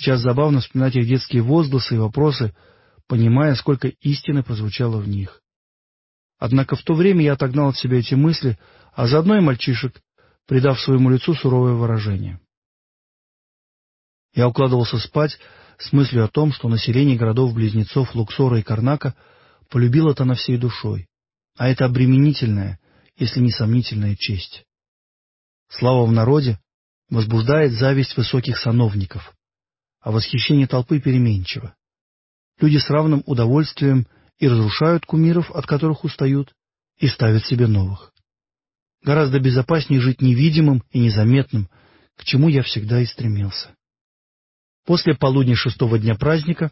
Сейчас забавно вспоминать их детские возгласы и вопросы, понимая, сколько истины прозвучало в них. Однако в то время я отогнал от себя эти мысли, а заодно и мальчишек, придав своему лицу суровое выражение. Я укладывался спать с мыслью о том, что население городов-близнецов Луксора и Карнака полюбило на всей душой, а это обременительная, если не сомнительная честь. Слава в народе возбуждает зависть высоких сановников, а восхищение толпы переменчиво. Люди с равным удовольствием и разрушают кумиров, от которых устают, и ставят себе новых. Гораздо безопаснее жить невидимым и незаметным, к чему я всегда и стремился. После полудня шестого дня праздника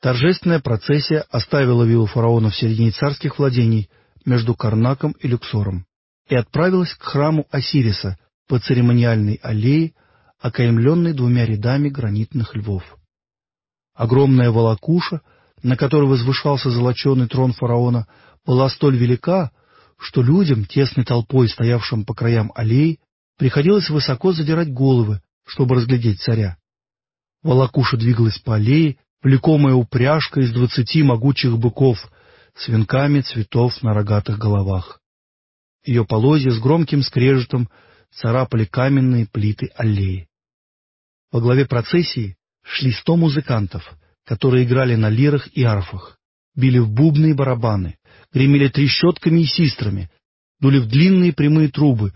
торжественная процессия оставила виллу фараона в середине царских владений между Карнаком и Люксором и отправилась к храму Осириса по церемониальной аллее, окаймленной двумя рядами гранитных львов. Огромная волокуша, на которой возвышался золоченый трон фараона, была столь велика, что людям, тесной толпой, стоявшим по краям аллей, приходилось высоко задирать головы, чтобы разглядеть царя. Волокуша двигалась по аллее, влекомая упряжка из двадцати могучих быков с венками цветов на рогатых головах. Ее полозья с громким скрежетом царапали каменные плиты аллеи. Во главе процессии шли сто музыкантов, которые играли на лирах и арфах, били в бубны и барабаны, гремели трещотками и систрами, дули в длинные прямые трубы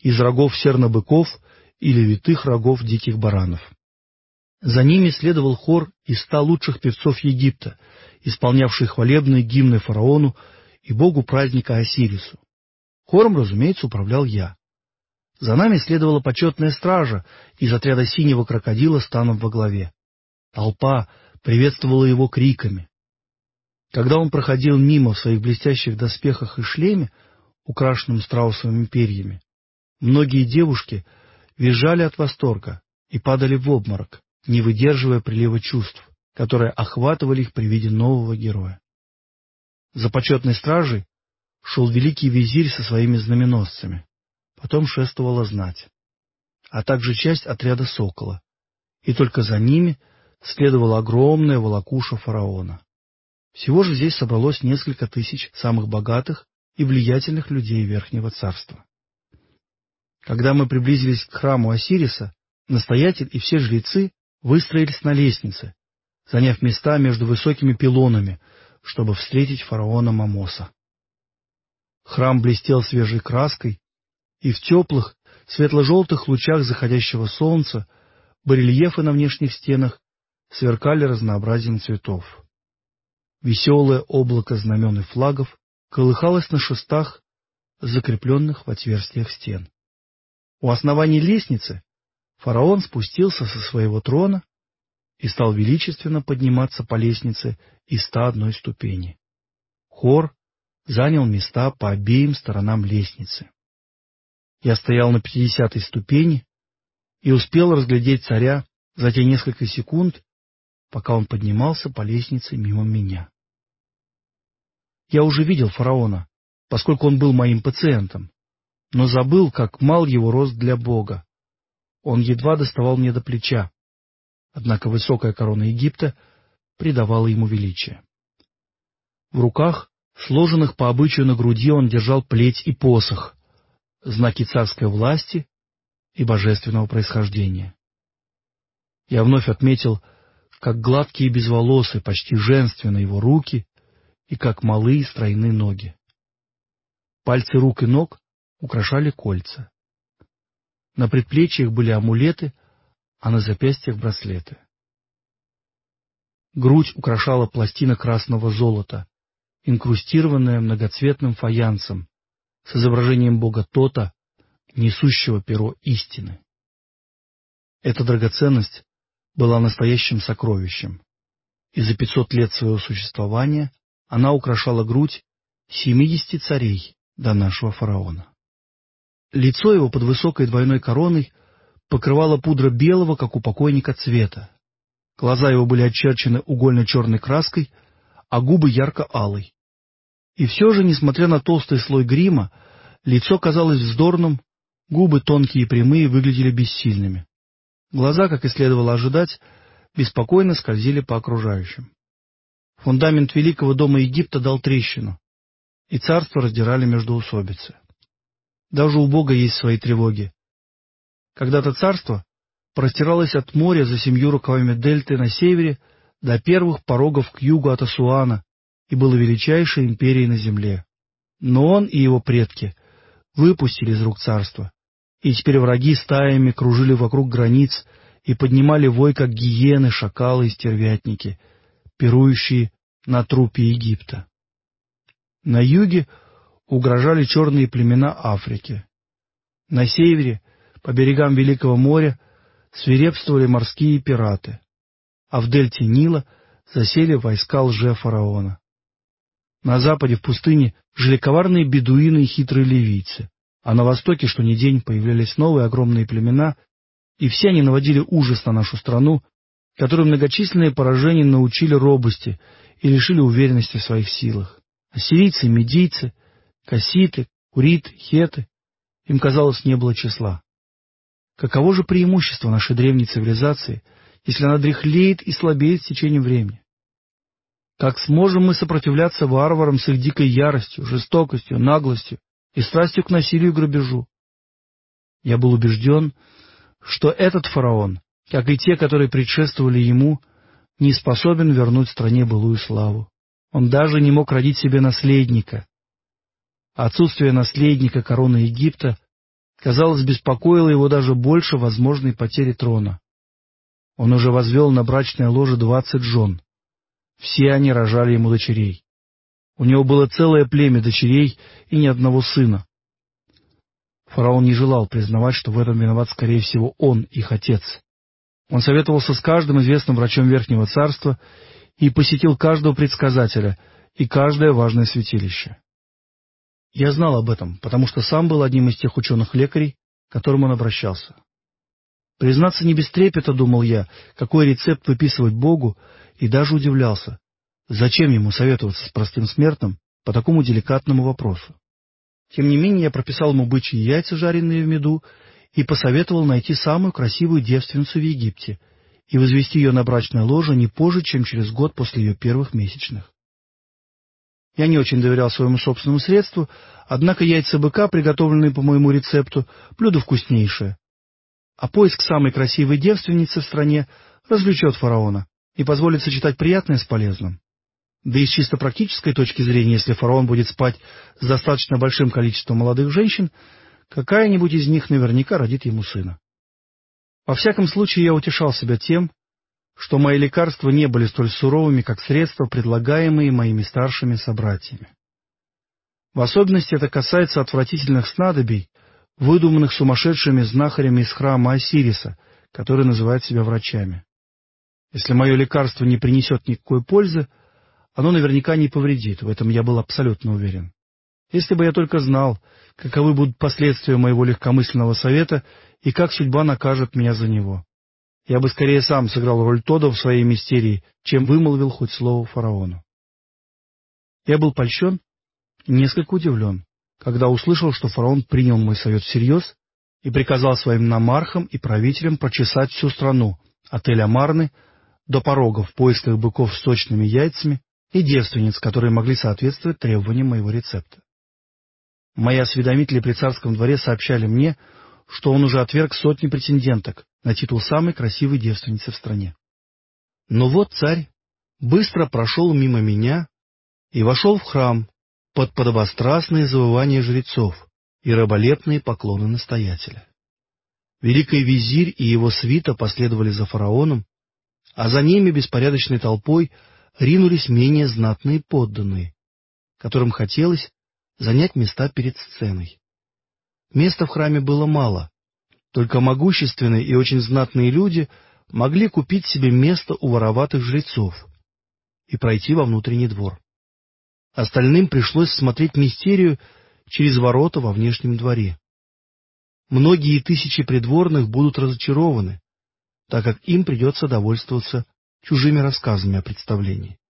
из рогов сернобыков или витых рогов диких баранов. За ними следовал хор из ста лучших певцов Египта, исполнявший хвалебные гимны фараону и богу праздника Осирису. Хором, разумеется, управлял я. За нами следовала почетная стража из отряда синего крокодила с Таном во главе. Толпа приветствовала его криками. Когда он проходил мимо в своих блестящих доспехах и шлеме, украшенном страусовыми перьями, многие девушки визжали от восторга и падали в обморок, не выдерживая прилива чувств, которые охватывали их при виде нового героя. За почетной стражей шел великий визирь со своими знаменосцами, потом шествовала знать, а также часть отряда сокола, и только за ними следовала огромная волокуша фараона. Всего же здесь собралось несколько тысяч самых богатых и влиятельных людей Верхнего Царства. Когда мы приблизились к храму Осириса, настоятель и все жрецы выстроились на лестнице, заняв места между высокими пилонами, чтобы встретить фараона Мамоса. Храм блестел свежей краской, и в теплых, светло-желтых лучах заходящего солнца барельефы на внешних стенах сверкали разнообразием цветов. Веселое облако знамен и флагов колыхалось на шестах, закрепленных в отверстиях стен. У основания лестницы Фараон спустился со своего трона и стал величественно подниматься по лестнице из ста одной ступени. Хор занял места по обеим сторонам лестницы. Я стоял на пятидесятой ступени и успел разглядеть царя за те несколько секунд, пока он поднимался по лестнице мимо меня. Я уже видел фараона, поскольку он был моим пациентом, но забыл, как мал его рост для Бога. Он едва доставал мне до плеча, однако высокая корона Египта придавала ему величие. В руках, сложенных по обычаю на груди, он держал плеть и посох, знаки царской власти и божественного происхождения. Я вновь отметил, как гладкие и безволосые, почти женственные его руки и как малые стройные ноги. Пальцы рук и ног украшали кольца. На предплечьях были амулеты, а на запястьях браслеты. Грудь украшала пластина красного золота, инкрустированная многоцветным фаянсом с изображением бога Тота, несущего перо истины. Эта драгоценность была настоящим сокровищем, и за пятьсот лет своего существования она украшала грудь семидесяти царей до нашего фараона. Лицо его под высокой двойной короной покрывала пудра белого, как у покойника, цвета. Глаза его были очерчены угольно-черной краской, а губы ярко-алой. И все же, несмотря на толстый слой грима, лицо казалось вздорным, губы тонкие и прямые выглядели бессильными. Глаза, как и следовало ожидать, беспокойно скользили по окружающим. Фундамент великого дома Египта дал трещину, и царство раздирали между усобицы. Даже у Бога есть свои тревоги. Когда-то царство простиралось от моря за семью рукавами дельты на севере до первых порогов к югу от Асуана и было величайшей империей на земле. Но он и его предки выпустили из рук царства, и теперь враги стаями кружили вокруг границ и поднимали вой, как гиены, шакалы и стервятники, пирующие на трупе Египта. На юге угрожали черные племена Африки. На севере, по берегам Великого моря, свирепствовали морские пираты, а в дельте Нила засели войска лже-фараона. На западе в пустыне жили коварные бедуины и хитрые ливийцы, а на востоке, что ни день, появлялись новые огромные племена, и все они наводили ужас на нашу страну, которую многочисленные поражения научили робости и лишили уверенности в своих силах. Ассирийцы, медийцы, касситы, куриты, хеты, им, казалось, не было числа. Каково же преимущество нашей древней цивилизации, если она дряхлеет и слабеет с течением времени? Как сможем мы сопротивляться варварам с их дикой яростью, жестокостью, наглостью и страстью к насилию и грабежу? Я был убежден, что этот фараон, как и те, которые предшествовали ему, не способен вернуть стране былую славу. Он даже не мог родить себе наследника. Отсутствие наследника короны Египта, казалось, беспокоило его даже больше возможной потери трона. Он уже возвел на брачное ложе двадцать жен. Все они рожали ему дочерей. У него было целое племя дочерей и ни одного сына. Фараон не желал признавать, что в этом виноват, скорее всего, он, их отец. Он советовался с каждым известным врачом Верхнего Царства и посетил каждого предсказателя и каждое важное святилище. Я знал об этом, потому что сам был одним из тех ученых-лекарей, к которым он обращался. Признаться не без трепета, думал я, какой рецепт выписывать Богу, и даже удивлялся, зачем ему советоваться с простым смертным по такому деликатному вопросу. Тем не менее, я прописал ему бычьи яйца, жареные в меду, и посоветовал найти самую красивую девственницу в Египте и возвести ее на брачное ложе не позже, чем через год после ее первых месячных. Я не очень доверял своему собственному средству, однако яйца быка, приготовленные по моему рецепту, блюдо вкуснейшее. А поиск самой красивой девственницы в стране развлечет фараона и позволит сочетать приятное с полезным. Да и с чисто практической точки зрения, если фараон будет спать с достаточно большим количеством молодых женщин, какая-нибудь из них наверняка родит ему сына. Во всяком случае, я утешал себя тем, что мои лекарства не были столь суровыми, как средства, предлагаемые моими старшими собратьями. В особенности это касается отвратительных снадобий, выдуманных сумасшедшими знахарями из храма Осириса, которые называют себя врачами. Если мое лекарство не принесет никакой пользы, оно наверняка не повредит, в этом я был абсолютно уверен. Если бы я только знал, каковы будут последствия моего легкомысленного совета и как судьба накажет меня за него. Я бы скорее сам сыграл роль Тода в своей мистерии, чем вымолвил хоть слово фараону. Я был польщен несколько удивлен, когда услышал, что фараон принял мой совет всерьез и приказал своим намархам и правителям прочесать всю страну, от Эль-Амарны до порога в поисках быков с сочными яйцами и девственниц, которые могли соответствовать требованиям моего рецепта. Мои осведомители при царском дворе сообщали мне, что он уже отверг сотни претенденток на титул самой красивой девственницы в стране. Но вот царь быстро прошел мимо меня и вошел в храм под подобострастные завывания жрецов и раболепные поклоны настоятеля. Великий визирь и его свита последовали за фараоном, а за ними беспорядочной толпой ринулись менее знатные подданные, которым хотелось занять места перед сценой. Места в храме было мало, только могущественные и очень знатные люди могли купить себе место у вороватых жрецов и пройти во внутренний двор. Остальным пришлось смотреть мистерию через ворота во внешнем дворе. Многие тысячи придворных будут разочарованы, так как им придется довольствоваться чужими рассказами о представлении.